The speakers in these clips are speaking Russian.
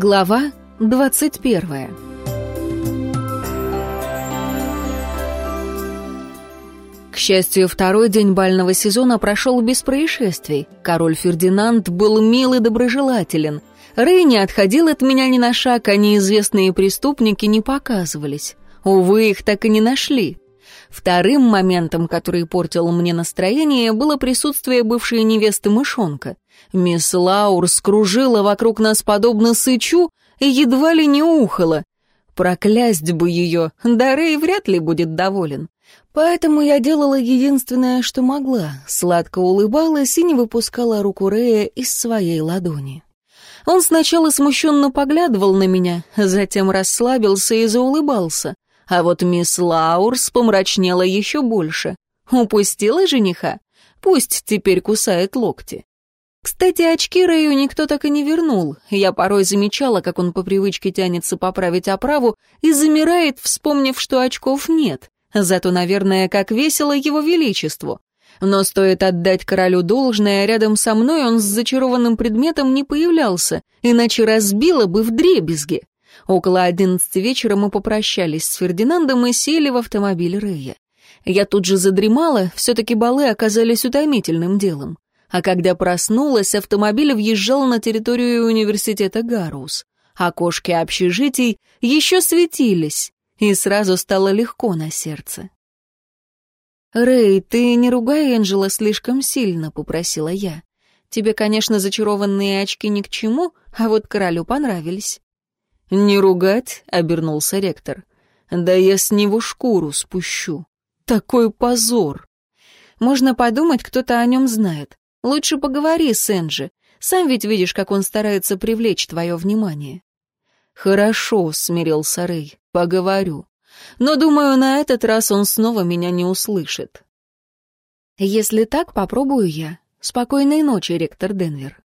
Глава двадцать первая К счастью, второй день бального сезона прошел без происшествий. Король Фердинанд был мил и доброжелателен. Рэй не отходил от меня ни на шаг, а неизвестные преступники не показывались. Увы, их так и не нашли. Вторым моментом, который портил мне настроение, было присутствие бывшей невесты мышонка. Мисс Лаур скружила вокруг нас подобно сычу и едва ли не ухала. Проклясть бы ее, да Рэй вряд ли будет доволен. Поэтому я делала единственное, что могла, сладко улыбалась и не выпускала руку Рэя из своей ладони. Он сначала смущенно поглядывал на меня, затем расслабился и заулыбался. А вот мисс Лаурс помрачнела еще больше. Упустила жениха? Пусть теперь кусает локти. Кстати, очки Рэю никто так и не вернул. Я порой замечала, как он по привычке тянется поправить оправу и замирает, вспомнив, что очков нет. Зато, наверное, как весело его величеству. Но стоит отдать королю должное, рядом со мной он с зачарованным предметом не появлялся, иначе разбило бы в дребезги. Около одиннадцати вечера мы попрощались с Фердинандом и сели в автомобиль Рэя. Я тут же задремала, все-таки балы оказались утомительным делом. А когда проснулась, автомобиль въезжал на территорию университета Гарус. Окошки общежитий еще светились, и сразу стало легко на сердце. «Рэй, ты не ругай Энджела слишком сильно», — попросила я. «Тебе, конечно, зачарованные очки ни к чему, а вот королю понравились». «Не ругать», — обернулся ректор. «Да я с него шкуру спущу. Такой позор!» «Можно подумать, кто-то о нем знает. Лучше поговори с Энджи. Сам ведь видишь, как он старается привлечь твое внимание». «Хорошо», — смирился Рэй, — «поговорю. Но, думаю, на этот раз он снова меня не услышит». «Если так, попробую я. Спокойной ночи, ректор Денвер»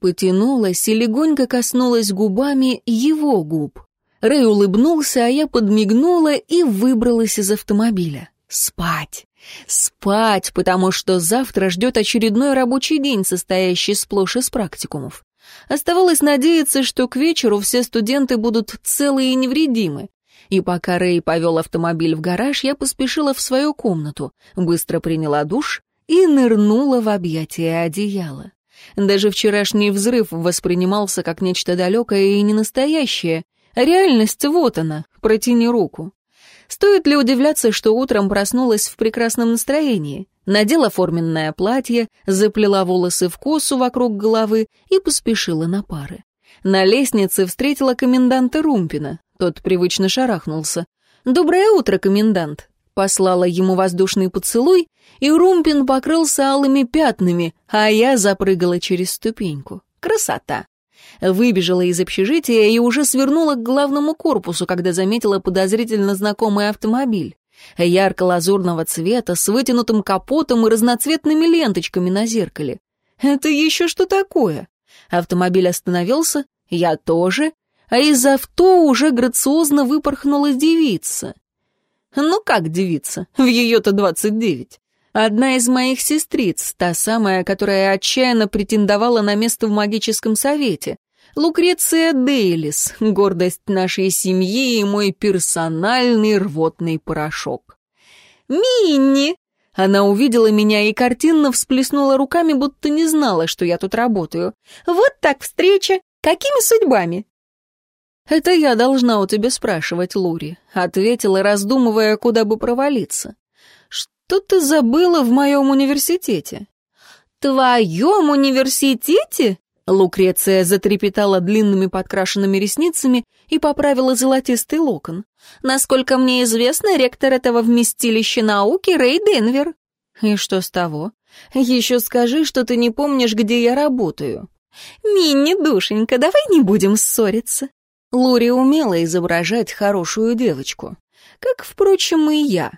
потянулась и легонько коснулась губами его губ. Рэй улыбнулся, а я подмигнула и выбралась из автомобиля. Спать. Спать, потому что завтра ждет очередной рабочий день, состоящий сплошь из практикумов. Оставалось надеяться, что к вечеру все студенты будут целы и невредимы. И пока Рэй повел автомобиль в гараж, я поспешила в свою комнату, быстро приняла душ и нырнула в объятия одеяла. Даже вчерашний взрыв воспринимался как нечто далекое и ненастоящее. Реальность вот она, протяни руку. Стоит ли удивляться, что утром проснулась в прекрасном настроении? Надела форменное платье, заплела волосы в косу вокруг головы и поспешила на пары. На лестнице встретила коменданта Румпина. Тот привычно шарахнулся. «Доброе утро, комендант!» Послала ему воздушный поцелуй, и Румпин покрылся алыми пятнами, а я запрыгала через ступеньку. Красота! Выбежала из общежития и уже свернула к главному корпусу, когда заметила подозрительно знакомый автомобиль. Ярко-лазурного цвета, с вытянутым капотом и разноцветными ленточками на зеркале. Это еще что такое? Автомобиль остановился, я тоже, а из авто уже грациозно выпорхнула девица. Ну как девица? В ее-то двадцать девять. Одна из моих сестриц, та самая, которая отчаянно претендовала на место в магическом совете. Лукреция Дейлис, гордость нашей семьи и мой персональный рвотный порошок. «Минни!» Она увидела меня и картинно всплеснула руками, будто не знала, что я тут работаю. «Вот так встреча! Какими судьбами?» «Это я должна у тебя спрашивать, Лури», — ответила, раздумывая, куда бы провалиться. «Что ты забыла в моем университете?» «Твоем университете?» Лукреция затрепетала длинными подкрашенными ресницами и поправила золотистый локон. «Насколько мне известно, ректор этого вместилища науки Рэй Денвер». «И что с того? Еще скажи, что ты не помнишь, где я работаю». «Минни, душенька, давай не будем ссориться». Лури умела изображать хорошую девочку. Как, впрочем, и я.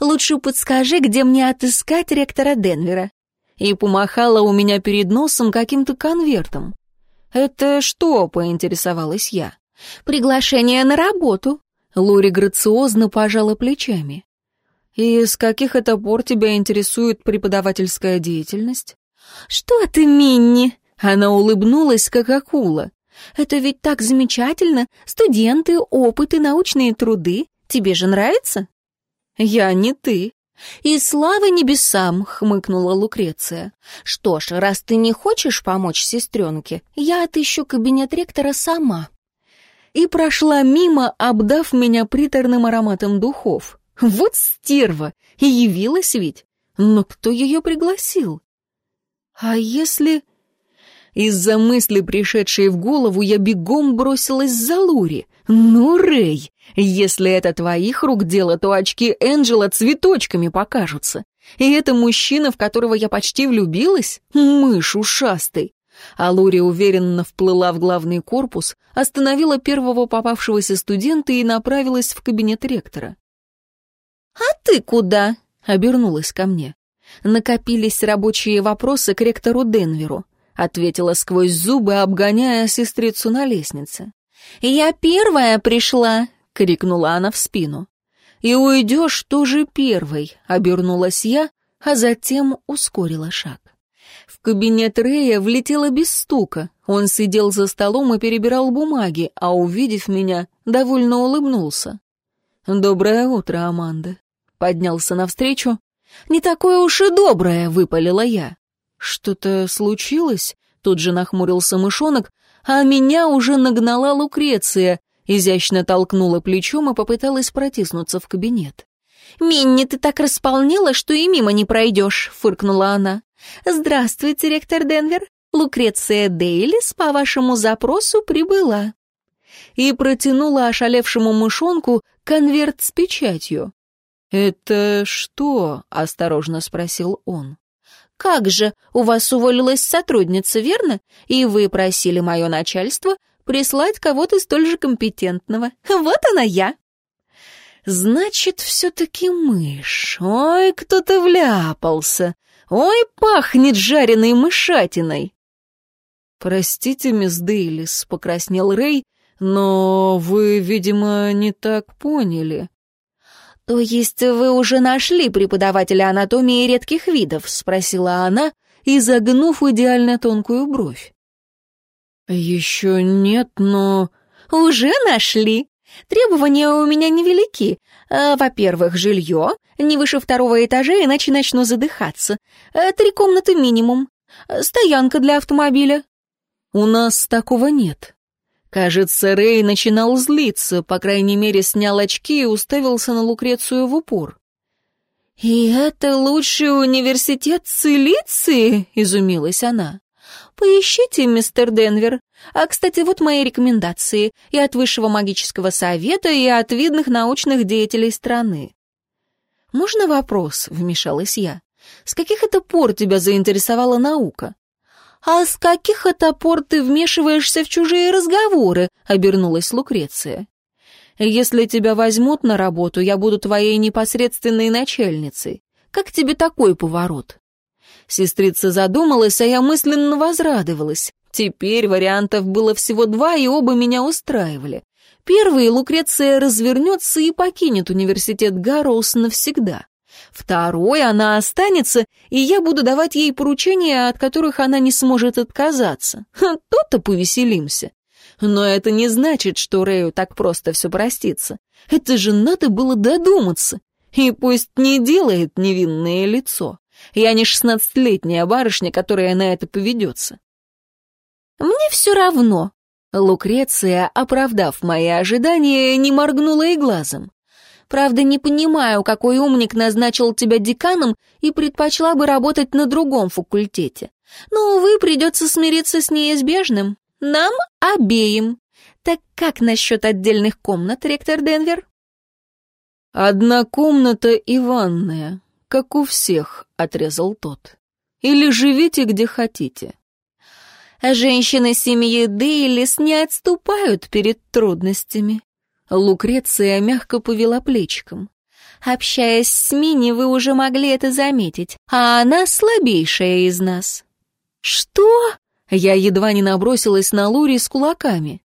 Лучше подскажи, где мне отыскать ректора Денвера. И помахала у меня перед носом каким-то конвертом. «Это что?» — поинтересовалась я. «Приглашение на работу». Лури грациозно пожала плечами. «И с каких это пор тебя интересует преподавательская деятельность?» «Что ты, Минни?» Она улыбнулась, как акула. Это ведь так замечательно. Студенты, опыты, научные труды. Тебе же нравится?» «Я не ты», «И слава небесам!» — хмыкнула Лукреция. «Что ж, раз ты не хочешь помочь сестренке, я отыщу кабинет ректора сама». И прошла мимо, обдав меня приторным ароматом духов. Вот стерва! И явилась ведь! Но кто ее пригласил? А если... Из-за мысли, пришедшей в голову, я бегом бросилась за Лури. «Ну, Рэй, если это твоих рук дело, то очки Энджела цветочками покажутся. И это мужчина, в которого я почти влюбилась? Мышь ушастый!» А Лури уверенно вплыла в главный корпус, остановила первого попавшегося студента и направилась в кабинет ректора. «А ты куда?» — обернулась ко мне. Накопились рабочие вопросы к ректору Денверу ответила сквозь зубы, обгоняя сестрицу на лестнице. «Я первая пришла!» — крикнула она в спину. «И уйдешь тоже первой!» — обернулась я, а затем ускорила шаг. В кабинет Рея влетела без стука. Он сидел за столом и перебирал бумаги, а, увидев меня, довольно улыбнулся. «Доброе утро, Аманда!» Поднялся навстречу. «Не такое уж и доброе!» — выпалила я. «Что-то случилось?» — тут же нахмурился мышонок, а меня уже нагнала Лукреция, изящно толкнула плечом и попыталась протиснуться в кабинет. «Минни, ты так располнела, что и мимо не пройдешь», — фыркнула она. «Здравствуйте, ректор Денвер. Лукреция Дейлис по вашему запросу прибыла». И протянула ошалевшему мышонку конверт с печатью. «Это что?» — осторожно спросил он. «Как же, у вас уволилась сотрудница, верно? И вы просили мое начальство прислать кого-то столь же компетентного. Вот она я!» «Значит, все-таки мышь. Ой, кто-то вляпался. Ой, пахнет жареной мышатиной!» «Простите, мисс Дейлис», — покраснел Рэй, «но вы, видимо, не так поняли. «То есть вы уже нашли преподавателя анатомии редких видов?» — спросила она, изогнув идеально тонкую бровь. «Еще нет, но...» «Уже нашли. Требования у меня невелики. А, во-первых, жилье, не выше второго этажа, иначе начну задыхаться. А, три комнаты минимум. Стоянка для автомобиля». «У нас такого нет», Кажется, Рэй начинал злиться, по крайней мере, снял очки и уставился на Лукрецию в упор. «И это лучший университет Цилиции?» — изумилась она. «Поищите, мистер Денвер. А, кстати, вот мои рекомендации и от Высшего магического совета, и от видных научных деятелей страны». «Можно вопрос?» — вмешалась я. «С каких это пор тебя заинтересовала наука? «А с каких это пор ты вмешиваешься в чужие разговоры?» — обернулась Лукреция. «Если тебя возьмут на работу, я буду твоей непосредственной начальницей. Как тебе такой поворот?» Сестрица задумалась, а я мысленно возрадовалась. Теперь вариантов было всего два, и оба меня устраивали. Первый — Лукреция развернется и покинет университет Гарроус навсегда. Второй она останется, и я буду давать ей поручения, от которых она не сможет отказаться. То-то повеселимся. Но это не значит, что Рэю так просто все простится. Это же надо было додуматься. И пусть не делает невинное лицо. Я не шестнадцатилетняя барышня, которая на это поведется. Мне все равно. Лукреция, оправдав мои ожидания, не моргнула и глазом. Правда, не понимаю, какой умник назначил тебя деканом и предпочла бы работать на другом факультете. Но, увы, придется смириться с неизбежным. Нам обеим. Так как насчет отдельных комнат, ректор Денвер? «Одна комната и ванная, как у всех», — отрезал тот. «Или живите где хотите». Женщины семьи Дейлис не отступают перед трудностями. Лукреция мягко повела плечиком. «Общаясь с Мини, вы уже могли это заметить, а она слабейшая из нас». «Что?» Я едва не набросилась на Лури с кулаками.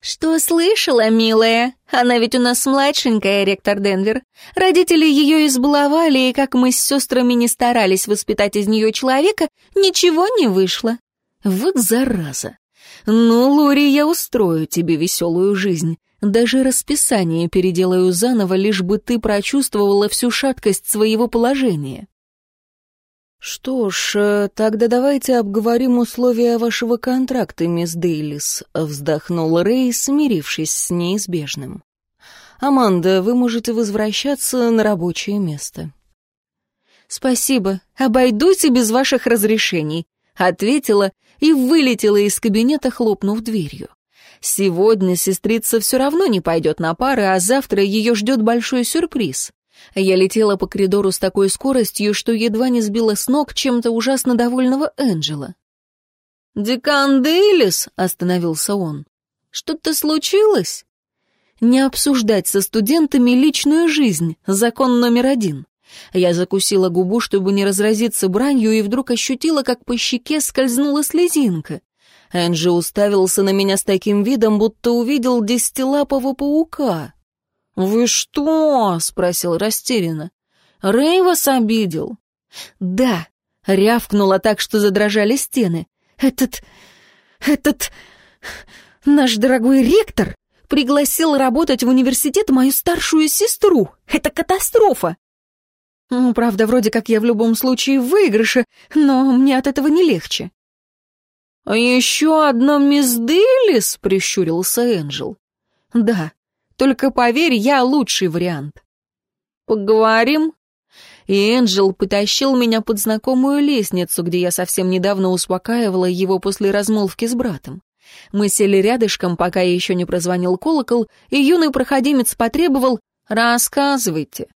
«Что слышала, милая? Она ведь у нас младшенькая, ректор Денвер. Родители ее избаловали, и как мы с сестрами не старались воспитать из нее человека, ничего не вышло. Вот зараза. «Ну, Лори, я устрою тебе веселую жизнь. Даже расписание переделаю заново, лишь бы ты прочувствовала всю шаткость своего положения». «Что ж, э, тогда давайте обговорим условия вашего контракта, мисс Дейлис», — вздохнул Рэй, смирившись с неизбежным. «Аманда, вы можете возвращаться на рабочее место». «Спасибо, обойдусь и без ваших разрешений», — ответила и вылетела из кабинета, хлопнув дверью. Сегодня сестрица все равно не пойдет на пары, а завтра ее ждет большой сюрприз. Я летела по коридору с такой скоростью, что едва не сбила с ног чем-то ужасно довольного Энджела. «Декан Дейлис?» — остановился он. «Что-то случилось?» «Не обсуждать со студентами личную жизнь, закон номер один». Я закусила губу, чтобы не разразиться бранью, и вдруг ощутила, как по щеке скользнула слезинка. Энджи уставился на меня с таким видом, будто увидел десятилапого паука. «Вы что?» — спросил растерянно. «Рэй вас обидел?» «Да», — рявкнула так, что задрожали стены. «Этот... этот... наш дорогой ректор пригласил работать в университет мою старшую сестру. Это катастрофа!» Ну, правда, вроде как я в любом случае в выигрыше, но мне от этого не легче. «А еще одна мисс Дейлис?» — прищурился Энджел. «Да, только поверь, я лучший вариант». «Поговорим?» И Энджел потащил меня под знакомую лестницу, где я совсем недавно успокаивала его после размолвки с братом. Мы сели рядышком, пока еще не прозвонил колокол, и юный проходимец потребовал «Рассказывайте».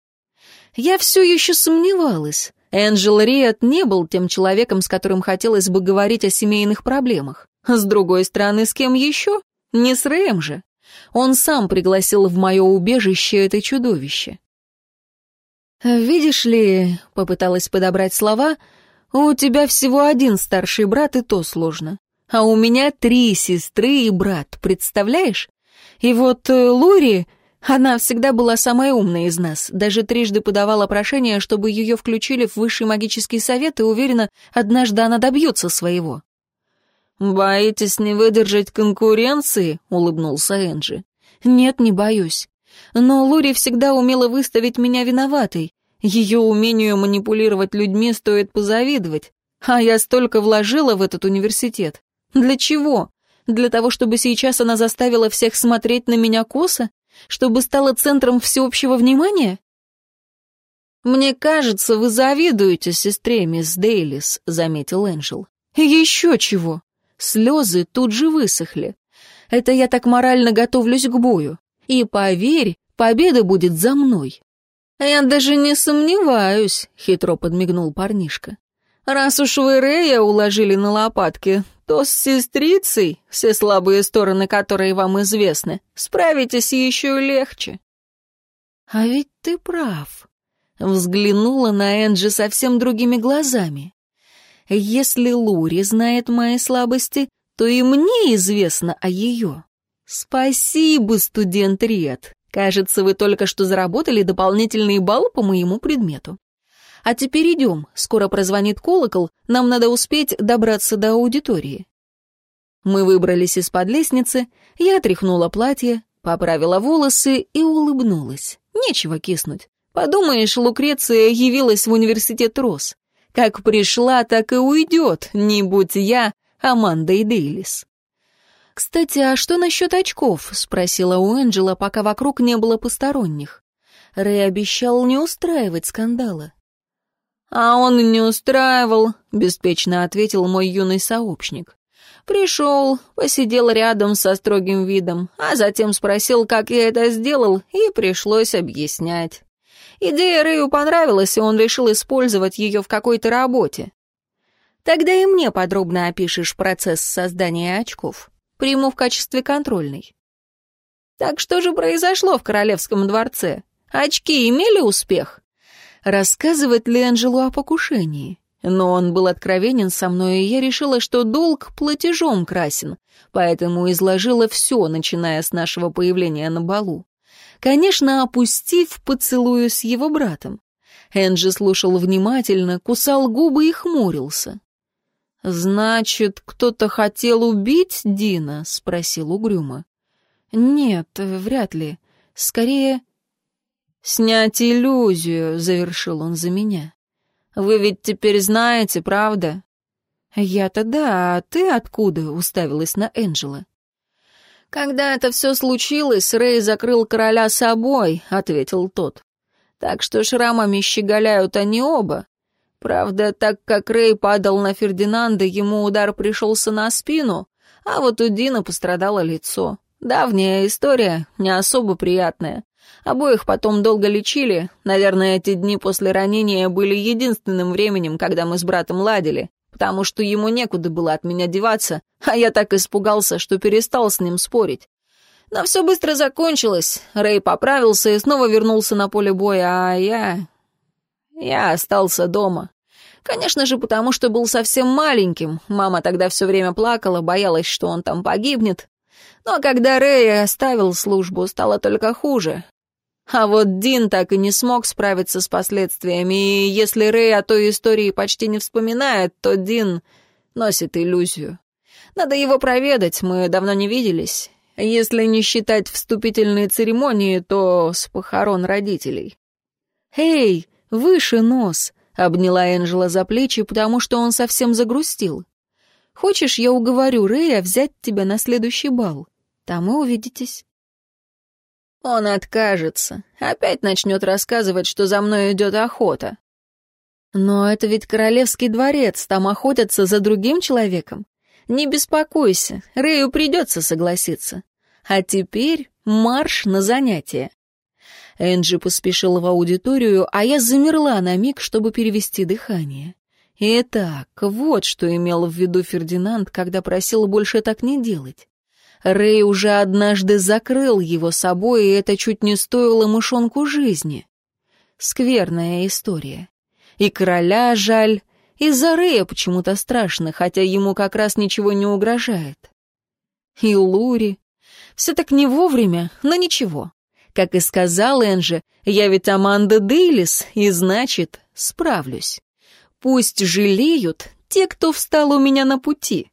Я все еще сомневалась. Энджел Риет не был тем человеком, с которым хотелось бы говорить о семейных проблемах. С другой стороны, с кем еще? Не с Рэем же. Он сам пригласил в мое убежище это чудовище. «Видишь ли», — попыталась подобрать слова, — «у тебя всего один старший брат, и то сложно. А у меня три сестры и брат, представляешь? И вот э, Лури она всегда была самой умной из нас, даже трижды подавала прошение, чтобы ее включили в высший магический совет, и уверена, однажды она добьется своего. «Боитесь не выдержать конкуренции?» — улыбнулся Энджи. «Нет, не боюсь. Но Лури всегда умела выставить меня виноватой. Ее умению манипулировать людьми стоит позавидовать. А я столько вложила в этот университет. Для чего? Для того, чтобы сейчас она заставила всех смотреть на меня косо? Чтобы стала центром всеобщего внимания? «Мне кажется, вы завидуете сестре, мисс Дейлис», — заметил Энджел. «Еще чего!» Слезы тут же высохли. «Это я так морально готовлюсь к бою. И поверь, победа будет за мной». «Я даже не сомневаюсь», — хитро подмигнул парнишка. «Раз уж вы Рея уложили на лопатки, то с сестрицей, все слабые стороны которые вам известны, справитесь еще легче. А ведь ты прав. Взглянула на Энджи совсем другими глазами. Если Лури знает мои слабости, то и мне известно о ее. Спасибо, студент Риет. Кажется, вы только что заработали дополнительный балл по моему предмету. А теперь идем, скоро прозвонит колокол, нам надо успеть добраться до аудитории. Мы выбрались из-под лестницы, я отряхнула платье, поправила волосы и улыбнулась. Нечего киснуть. Подумаешь, Лукреция явилась в университет Рос. Как пришла, так и уйдет, не будь я Амандой Дейлис. «Кстати, а что насчет очков?» — спросила у Энджела, пока вокруг не было посторонних. Рэй обещал не устраивать скандала. «А он не устраивал», — беспечно ответил мой юный сообщник. «Пришел, посидел рядом со строгим видом, а затем спросил, как я это сделал, и пришлось объяснять. Идея Рэю понравилась, и он решил использовать ее в какой-то работе. Тогда и мне подробно опишешь процесс создания очков. Приму в качестве контрольной. Так что же произошло в королевском дворце? Очки имели успех? Рассказывать ли Анжелу о покушении. Но он был откровенен со мной, и я решила, что долг платежом красен, поэтому изложила все, начиная с нашего появления на балу. Конечно, опустив поцелую с его братом. Энджи слушал внимательно, кусал губы и хмурился. «Значит, кто-то хотел убить Дина?» — спросил угрюмо. «Нет, вряд ли. Скорее...» «Снять иллюзию», — завершил он за меня. «Вы ведь теперь знаете, правда?» «Я-то да, а ты откуда?» — уставилась на Энджела. «Когда это все случилось, Рэй закрыл короля собой», — ответил тот. «Так что шрамами щеголяют они оба. Правда, так как Рэй падал на Фердинанда, ему удар пришелся на спину, а вот у Дина пострадало лицо. Давняя история, не особо приятная. Обоих потом долго лечили. Наверное, эти дни после ранения были единственным временем, когда мы с братом ладили, потому что ему некуда было от меня деваться, а я так испугался, что перестал с ним спорить. Но все быстро закончилось. Рэй поправился и снова вернулся на поле боя, а я... Я остался дома. Конечно же, потому что был совсем маленьким. Мама тогда все время плакала, боялась, что он там погибнет. Но когда Рэй оставил службу, стало только хуже. А вот Дин так и не смог справиться с последствиями, и если Рэй о той истории почти не вспоминает, то Дин носит иллюзию. Надо его проведать, мы давно не виделись. Если не считать вступительные церемонии, то с похорон родителей. «Эй, «Выше нос!» — обняла Энджела за плечи, потому что он совсем загрустил. «Хочешь, я уговорю Рэя взять тебя на следующий бал? Там и увидитесь». Он откажется. Опять начнет рассказывать, что за мной идет охота. Но это ведь королевский дворец, там охотятся за другим человеком. Не беспокойся, Рэю придется согласиться. А теперь марш на занятия. Энджи поспешила в аудиторию, а я замерла на миг, чтобы перевести дыхание. Итак, вот что имел в виду Фердинанд, когда просил больше так не делать. Рэй уже однажды закрыл его собой, и это чуть не стоило мышонку жизни. Скверная история. И короля жаль, и за Рэя почему-то страшно, хотя ему как раз ничего не угрожает. И Лури. Все так не вовремя, но ничего. Как и сказал Энджи, я ведь Аманда Дейлис, и значит, справлюсь. Пусть жалеют те, кто встал у меня на пути.